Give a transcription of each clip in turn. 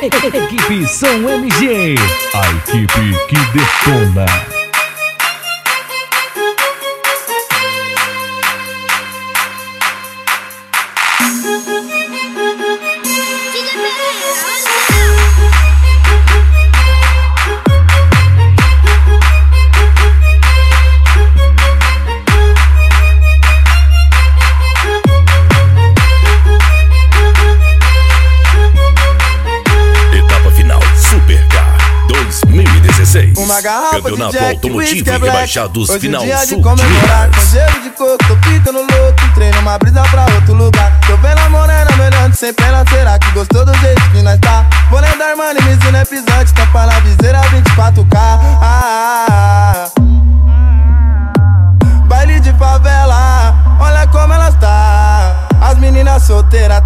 Equipe São MG, a equipe que detona. Uma garrafa de Jack, whisky é black. Hoje é dia de comemorar Com gelo de coco, tô ficando louco Treino uma brisa pra outro lugar. Tô vendo a morena melhorando sem pena Será que gostou do jeito que nós tá? Vou money, miso não é pisante Tampa na viseira 24K ah, ah, ah. Baile de favela, olha como ela está As meninas solteiras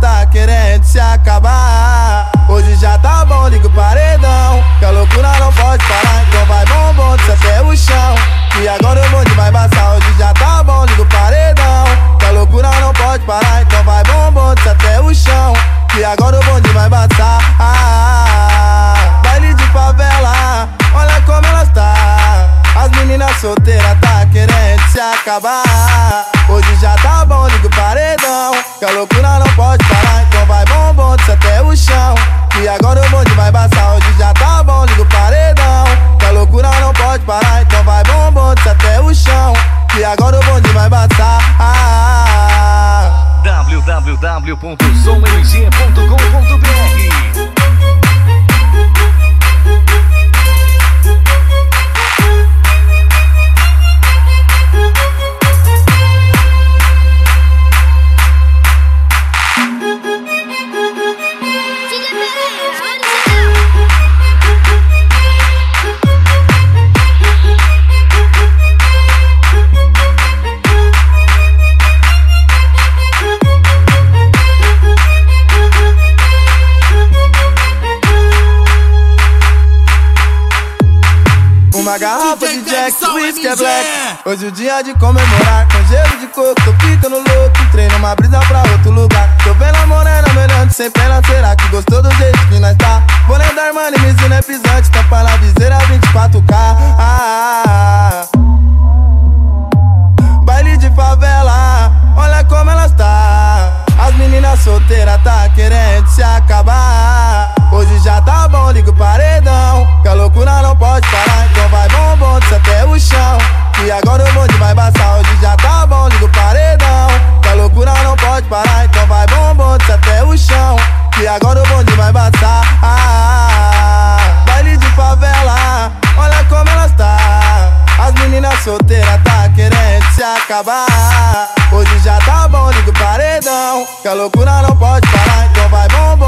agora o bonde vai passar ah, Baile de favela Olha como ela está As meninas solteiras tá querendo se acabar Hoje já tá bom, liga o paredão Que a loucura não pode parar Então vai desce até o chão e agora o bonde vai passar, hoje já tá bom, liga o paredão. Que a loucura não pode parar, então vai bombom, até o chão. E agora o bonde vai passar. Ah, Uma garrafa de Jack, whisky é black. Hoje o dia de comemorar Com gelo de coco, tô ficando louco Treino uma brisa pra outro lugar. Tô vendo a morena melhorando sem pena Será que gostou do jeito que nós tá? Dar money, miso não é pisante Tampa na viseira 24K ah, ah, ah. Se acabar. Hoje já tá bom, liga o paredão Que a loucura não pode parar. Então vai bombom,